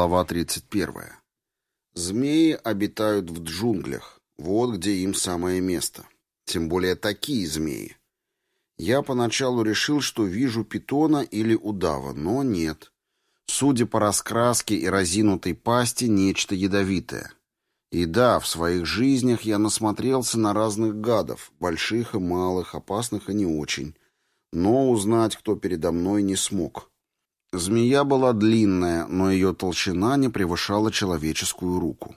Глава 31. Змеи обитают в джунглях. Вот где им самое место. Тем более такие змеи. Я поначалу решил, что вижу питона или удава, но нет. Судя по раскраске и разинутой пасти, нечто ядовитое. И да, в своих жизнях я насмотрелся на разных гадов, больших и малых, опасных и не очень. Но узнать, кто передо мной, не смог. Змея была длинная, но ее толщина не превышала человеческую руку.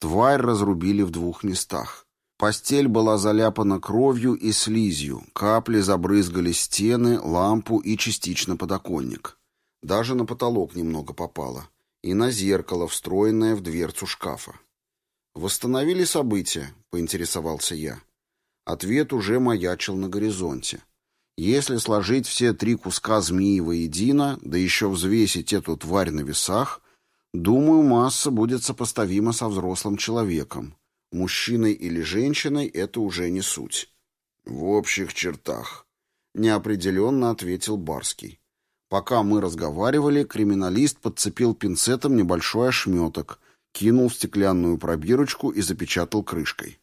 Тварь разрубили в двух местах. Постель была заляпана кровью и слизью, капли забрызгали стены, лампу и частично подоконник. Даже на потолок немного попало. И на зеркало, встроенное в дверцу шкафа. «Восстановили события?» — поинтересовался я. Ответ уже маячил на горизонте. Если сложить все три куска змеи воедино, да еще взвесить эту тварь на весах, думаю, масса будет сопоставима со взрослым человеком. Мужчиной или женщиной это уже не суть. В общих чертах, неопределенно ответил Барский. Пока мы разговаривали, криминалист подцепил пинцетом небольшой ошметок, кинул в стеклянную пробирочку и запечатал крышкой.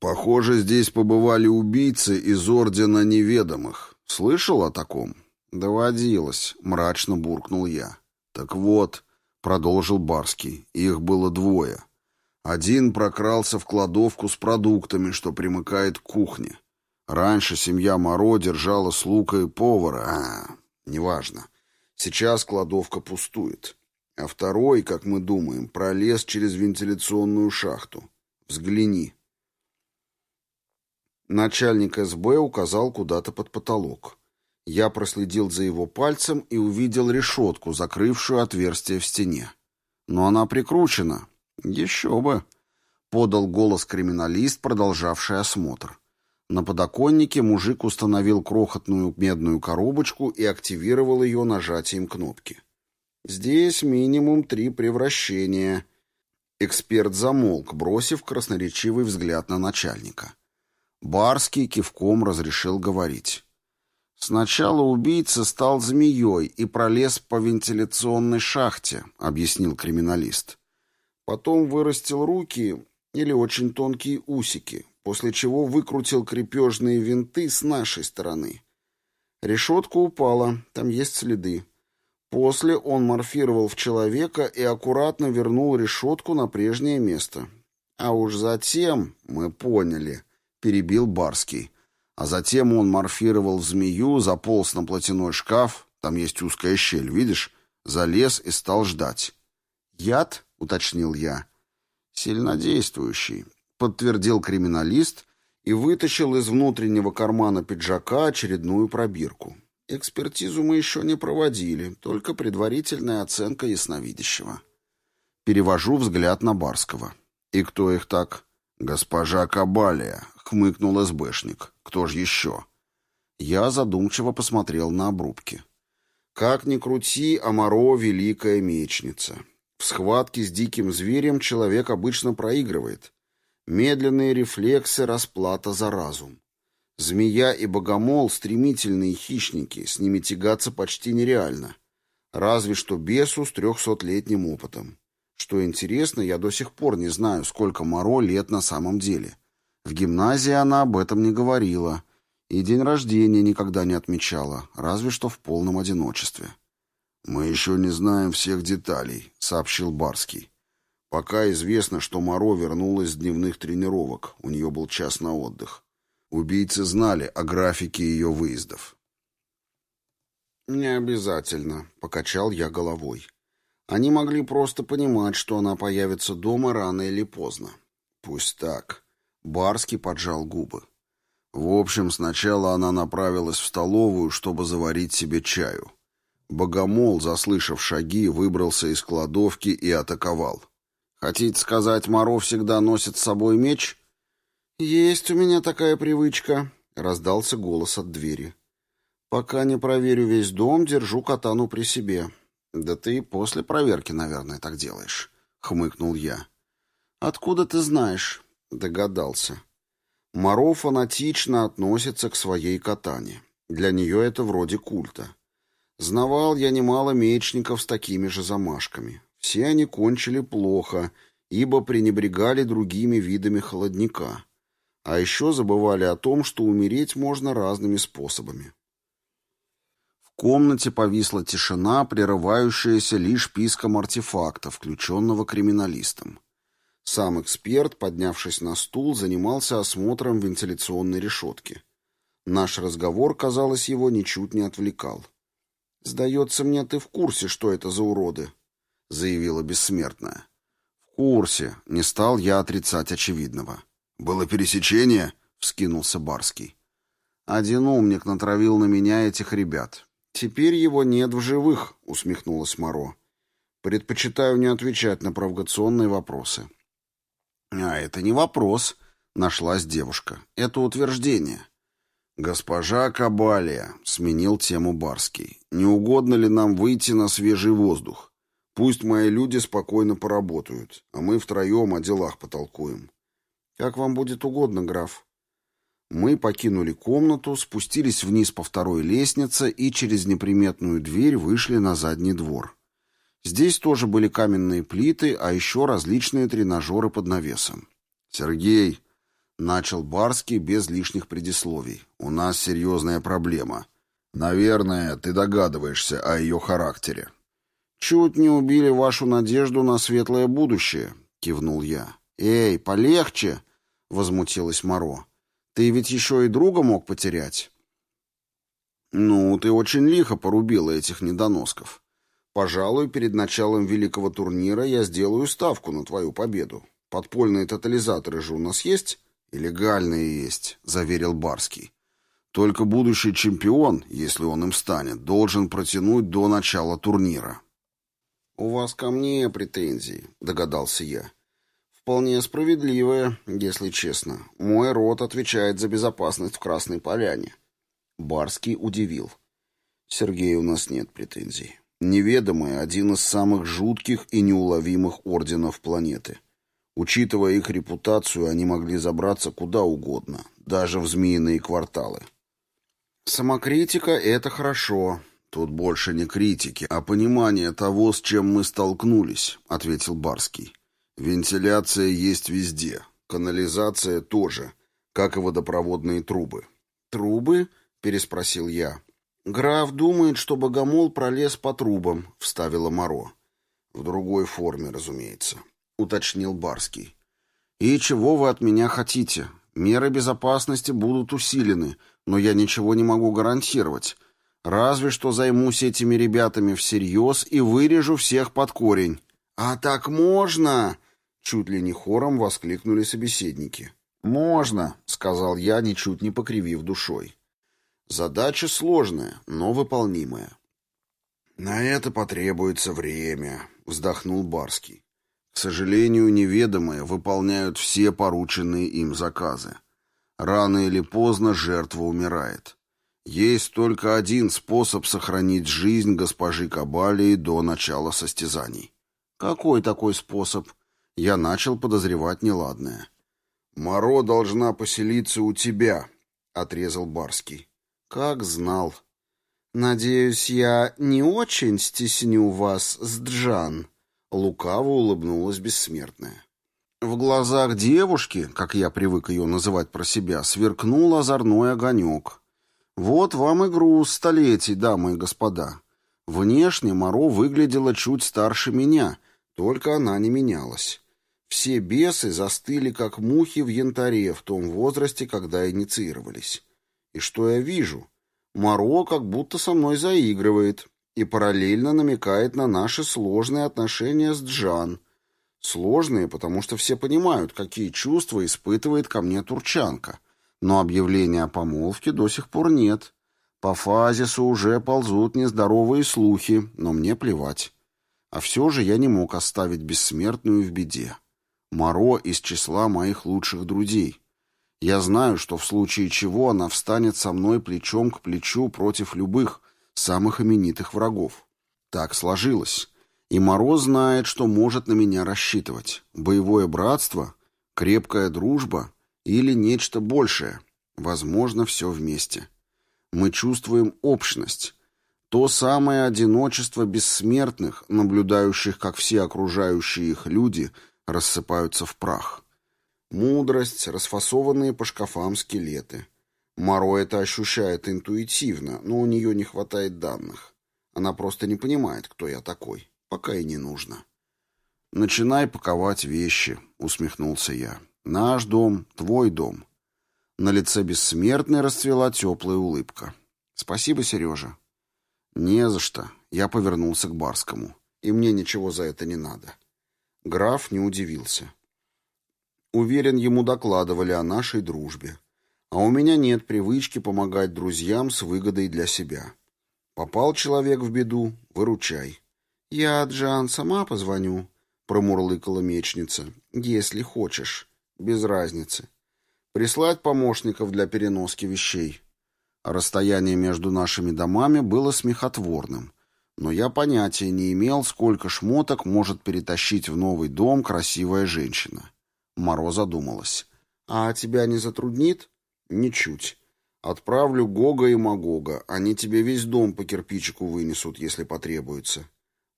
Похоже, здесь побывали убийцы из Ордена Неведомых. Слышал о таком? Доводилось, мрачно буркнул я. Так вот, продолжил Барский, их было двое. Один прокрался в кладовку с продуктами, что примыкает к кухне. Раньше семья Моро держала слуга и повара. А, неважно. Сейчас кладовка пустует. А второй, как мы думаем, пролез через вентиляционную шахту. Взгляни. Начальник СБ указал куда-то под потолок. Я проследил за его пальцем и увидел решетку, закрывшую отверстие в стене. Но она прикручена. Еще бы. Подал голос криминалист, продолжавший осмотр. На подоконнике мужик установил крохотную медную коробочку и активировал ее нажатием кнопки. Здесь минимум три превращения. Эксперт замолк, бросив красноречивый взгляд на начальника. Барский кивком разрешил говорить. «Сначала убийца стал змеей и пролез по вентиляционной шахте», — объяснил криминалист. «Потом вырастил руки или очень тонкие усики, после чего выкрутил крепежные винты с нашей стороны. Решетка упала, там есть следы. После он морфировал в человека и аккуратно вернул решетку на прежнее место. А уж затем мы поняли — перебил Барский. А затем он морфировал в змею, заполз на платяной шкаф, там есть узкая щель, видишь, залез и стал ждать. «Яд?» — уточнил я. «Сильнодействующий», — подтвердил криминалист и вытащил из внутреннего кармана пиджака очередную пробирку. Экспертизу мы еще не проводили, только предварительная оценка ясновидящего. Перевожу взгляд на Барского. «И кто их так?» «Госпожа Кабалия», — хмыкнул СБшник. «Кто ж еще?» Я задумчиво посмотрел на обрубки. Как ни крути, Амаро — великая мечница. В схватке с диким зверем человек обычно проигрывает. Медленные рефлексы — расплата за разум. Змея и богомол — стремительные хищники, с ними тягаться почти нереально. Разве что бесу с трехсотлетним опытом. Что интересно, я до сих пор не знаю, сколько Моро лет на самом деле. В гимназии она об этом не говорила. И день рождения никогда не отмечала, разве что в полном одиночестве. «Мы еще не знаем всех деталей», — сообщил Барский. «Пока известно, что Моро вернулась с дневных тренировок. У нее был час на отдых. Убийцы знали о графике ее выездов». «Не обязательно», — покачал я головой. Они могли просто понимать, что она появится дома рано или поздно. Пусть так. Барский поджал губы. В общем, сначала она направилась в столовую, чтобы заварить себе чаю. Богомол, заслышав шаги, выбрался из кладовки и атаковал. «Хотите сказать, Моро всегда носит с собой меч?» «Есть у меня такая привычка», — раздался голос от двери. «Пока не проверю весь дом, держу катану при себе. «Да ты после проверки, наверное, так делаешь», — хмыкнул я. «Откуда ты знаешь?» — догадался. Моро фанатично относится к своей катане. Для нее это вроде культа. Знавал я немало мечников с такими же замашками. Все они кончили плохо, ибо пренебрегали другими видами холодника. А еще забывали о том, что умереть можно разными способами. Комнате повисла тишина, прерывающаяся лишь писком артефакта, включенного криминалистом. Сам эксперт, поднявшись на стул, занимался осмотром вентиляционной решетки. Наш разговор, казалось, его ничуть не отвлекал. «Сдается мне, ты в курсе, что это за уроды?» — заявила бессмертная. «В курсе», — не стал я отрицать очевидного. «Было пересечение?» — вскинулся Барский. «Один умник натравил на меня этих ребят. Теперь его нет в живых», — усмехнулась Моро. «Предпочитаю не отвечать на провокационные вопросы». «А это не вопрос», — нашлась девушка. «Это утверждение». «Госпожа Кабалия», — сменил тему Барский, — «не угодно ли нам выйти на свежий воздух? Пусть мои люди спокойно поработают, а мы втроем о делах потолкуем». «Как вам будет угодно, граф». Мы покинули комнату, спустились вниз по второй лестнице и через неприметную дверь вышли на задний двор. Здесь тоже были каменные плиты, а еще различные тренажеры под навесом. «Сергей», — начал Барский без лишних предисловий, — «у нас серьезная проблема. Наверное, ты догадываешься о ее характере». «Чуть не убили вашу надежду на светлое будущее», — кивнул я. «Эй, полегче», — возмутилась Моро. «Ты ведь еще и друга мог потерять». «Ну, ты очень лихо порубила этих недоносков. Пожалуй, перед началом великого турнира я сделаю ставку на твою победу. Подпольные тотализаторы же у нас есть? И легальные есть, заверил Барский. Только будущий чемпион, если он им станет, должен протянуть до начала турнира. У вас ко мне претензии, догадался я. Вполне справедливые, если честно. Мой род отвечает за безопасность в Красной Поляне. Барский удивил. Сергей, у нас нет претензий. Неведомые — один из самых жутких и неуловимых орденов планеты. Учитывая их репутацию, они могли забраться куда угодно, даже в змеиные кварталы. Самокритика — это хорошо. Тут больше не критики, а понимание того, с чем мы столкнулись, — ответил Барский. Вентиляция есть везде, канализация тоже, как и водопроводные трубы. «Трубы?» — переспросил я. «Граф думает, что богомол пролез по трубам», — вставила Моро. «В другой форме, разумеется», — уточнил Барский. «И чего вы от меня хотите? Меры безопасности будут усилены, но я ничего не могу гарантировать. Разве что займусь этими ребятами всерьез и вырежу всех под корень». «А так можно?» — чуть ли не хором воскликнули собеседники. «Можно», — сказал я, ничуть не покривив душой. Задача сложная, но выполнимая. «На это потребуется время», — вздохнул Барский. «К сожалению, неведомые выполняют все порученные им заказы. Рано или поздно жертва умирает. Есть только один способ сохранить жизнь госпожи Кабалии до начала состязаний». «Какой такой способ?» Я начал подозревать неладное. «Моро должна поселиться у тебя», — отрезал Барский. Как знал. Надеюсь, я не очень стесню вас, Сджан. Лукаво улыбнулась бессмертная. В глазах девушки, как я привык ее называть про себя, сверкнул озорной огонек. Вот вам и груз столетий, дамы и господа. Внешне Моро выглядела чуть старше меня, только она не менялась. Все бесы застыли, как мухи в янтаре в том возрасте, когда инициировались. И что я вижу? Моро как будто со мной заигрывает и параллельно намекает на наши сложные отношения с Джан. Сложные, потому что все понимают, какие чувства испытывает ко мне турчанка. Но объявления о помолвке до сих пор нет. По фазису уже ползут нездоровые слухи, но мне плевать. А все же я не мог оставить бессмертную в беде. Моро из числа моих лучших друзей. Я знаю, что в случае чего она встанет со мной плечом к плечу против любых, самых именитых врагов. Так сложилось. И Мороз знает, что может на меня рассчитывать. Боевое братство, крепкая дружба или нечто большее. Возможно, все вместе. Мы чувствуем общность. То самое одиночество бессмертных, наблюдающих, как все окружающие их люди рассыпаются в прах. Мудрость, расфасованные по шкафам скелеты. Маро это ощущает интуитивно, но у нее не хватает данных. Она просто не понимает, кто я такой. Пока и не нужно. «Начинай паковать вещи», — усмехнулся я. «Наш дом, твой дом». На лице бессмертной расцвела теплая улыбка. «Спасибо, Сережа». «Не за что». Я повернулся к Барскому. «И мне ничего за это не надо». Граф не удивился. Уверен, ему докладывали о нашей дружбе. А у меня нет привычки помогать друзьям с выгодой для себя. Попал человек в беду — выручай. «Я, Джан, сама позвоню», — промурлыкала мечница. «Если хочешь. Без разницы. Прислать помощников для переноски вещей». Расстояние между нашими домами было смехотворным, но я понятия не имел, сколько шмоток может перетащить в новый дом красивая женщина. Моро задумалась. «А тебя не затруднит?» «Ничуть. Отправлю Гога и Магога. Они тебе весь дом по кирпичику вынесут, если потребуется».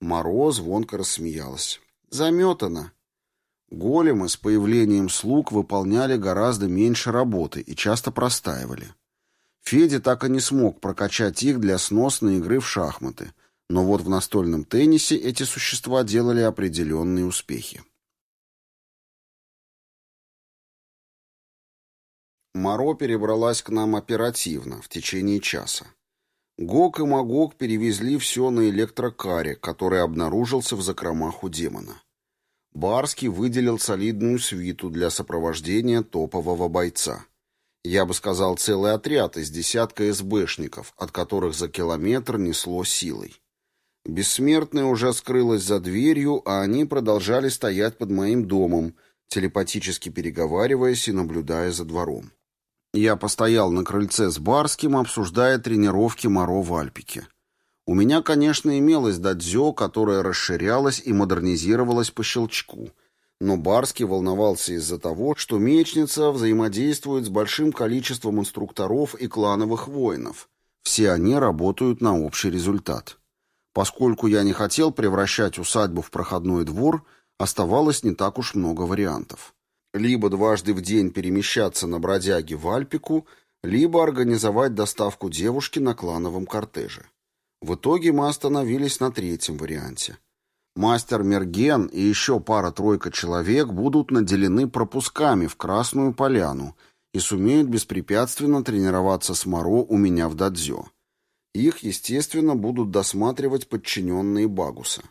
Моро звонко рассмеялась. «Заметано». Големы с появлением слуг выполняли гораздо меньше работы и часто простаивали. Федя так и не смог прокачать их для сносной игры в шахматы, но вот в настольном теннисе эти существа делали определенные успехи. Моро перебралась к нам оперативно, в течение часа. Гок и Магок перевезли все на электрокаре, который обнаружился в закромах у демона. Барский выделил солидную свиту для сопровождения топового бойца. Я бы сказал, целый отряд из десятка СБшников, от которых за километр несло силой. Бессмертная уже скрылась за дверью, а они продолжали стоять под моим домом, телепатически переговариваясь и наблюдая за двором. Я постоял на крыльце с Барским, обсуждая тренировки Моро в Альпике. У меня, конечно, имелось дадзё, которое расширялось и модернизировалось по щелчку. Но Барский волновался из-за того, что мечница взаимодействует с большим количеством инструкторов и клановых воинов. Все они работают на общий результат. Поскольку я не хотел превращать усадьбу в проходной двор, оставалось не так уж много вариантов либо дважды в день перемещаться на бродяге в Альпику, либо организовать доставку девушки на клановом кортеже. В итоге мы остановились на третьем варианте. Мастер Мерген и еще пара-тройка человек будут наделены пропусками в Красную Поляну и сумеют беспрепятственно тренироваться с Моро у меня в дадзё. Их, естественно, будут досматривать подчиненные Багуса.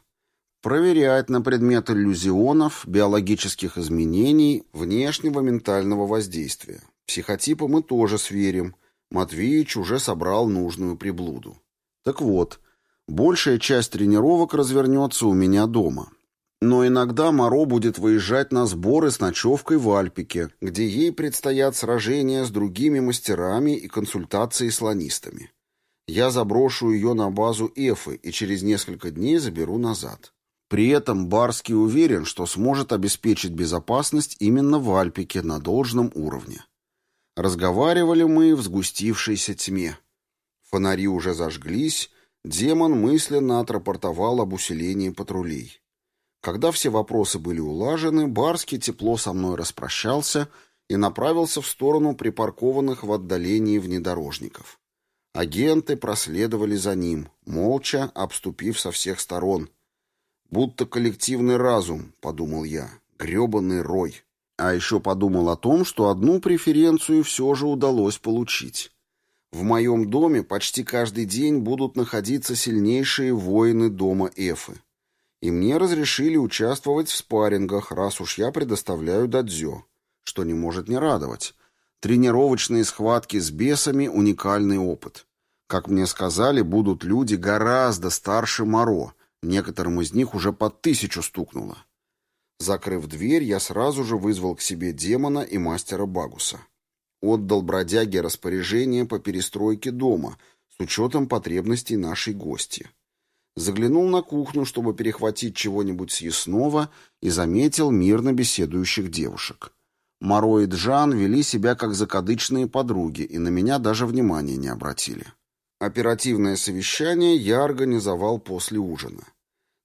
Проверять на предмет иллюзионов, биологических изменений, внешнего ментального воздействия. Психотипы мы тоже сверим. Матвеич уже собрал нужную приблуду. Так вот, большая часть тренировок развернется у меня дома. Но иногда Моро будет выезжать на сборы с ночевкой в Альпике, где ей предстоят сражения с другими мастерами и консультации с ланистами. Я заброшу ее на базу Эфы и через несколько дней заберу назад. При этом Барский уверен, что сможет обеспечить безопасность именно в Альпике на должном уровне. Разговаривали мы в сгустившейся тьме. Фонари уже зажглись, демон мысленно отрапортовал об усилении патрулей. Когда все вопросы были улажены, Барский тепло со мной распрощался и направился в сторону припаркованных в отдалении внедорожников. Агенты проследовали за ним, молча обступив со всех сторон — Будто коллективный разум, подумал я, грёбаный рой. А еще подумал о том, что одну преференцию все же удалось получить. В моем доме почти каждый день будут находиться сильнейшие воины дома Эфы. И мне разрешили участвовать в спаррингах, раз уж я предоставляю дадзё, что не может не радовать. Тренировочные схватки с бесами — уникальный опыт. Как мне сказали, будут люди гораздо старше Моро, Некоторым из них уже под тысячу стукнуло. Закрыв дверь, я сразу же вызвал к себе демона и мастера Багуса. Отдал бродяге распоряжение по перестройке дома с учетом потребностей нашей гости. Заглянул на кухню, чтобы перехватить чего-нибудь съестного, и заметил мирно беседующих девушек. Моро и Джан вели себя как закадычные подруги и на меня даже внимания не обратили. Оперативное совещание я организовал после ужина.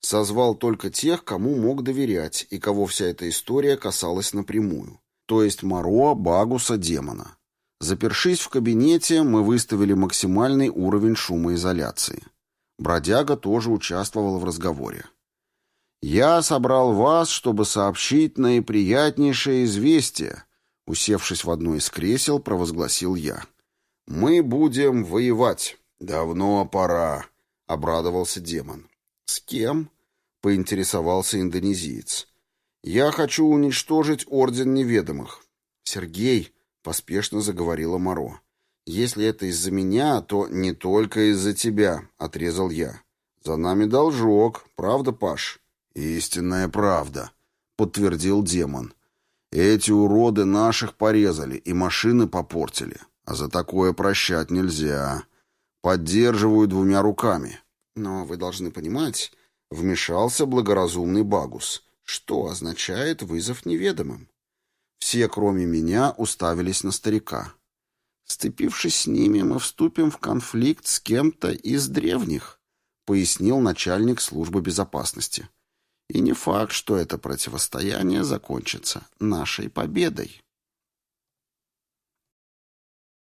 Созвал только тех, кому мог доверять и кого вся эта история касалась напрямую, то есть Моро, Багуса, демона. Запершись в кабинете, мы выставили максимальный уровень шумоизоляции. Бродяга тоже участвовал в разговоре. «Я собрал вас, чтобы сообщить наиприятнейшее известие», усевшись в одно из кресел, провозгласил я. «Мы будем воевать. Давно пора», — обрадовался демон. «С кем?» — поинтересовался индонезиец. «Я хочу уничтожить Орден Неведомых». «Сергей», — поспешно заговорила Моро. «Если это из-за меня, то не только из-за тебя», — отрезал я. «За нами должок, правда, Паш?» «Истинная правда», — подтвердил демон. «Эти уроды наших порезали и машины попортили, а за такое прощать нельзя. Поддерживаю двумя руками». «Но вы должны понимать», — вмешался благоразумный Багус, «что означает вызов неведомым». Все, кроме меня, уставились на старика. Сцепившись с ними, мы вступим в конфликт с кем-то из древних, пояснил начальник службы безопасности. И не факт, что это противостояние закончится нашей победой.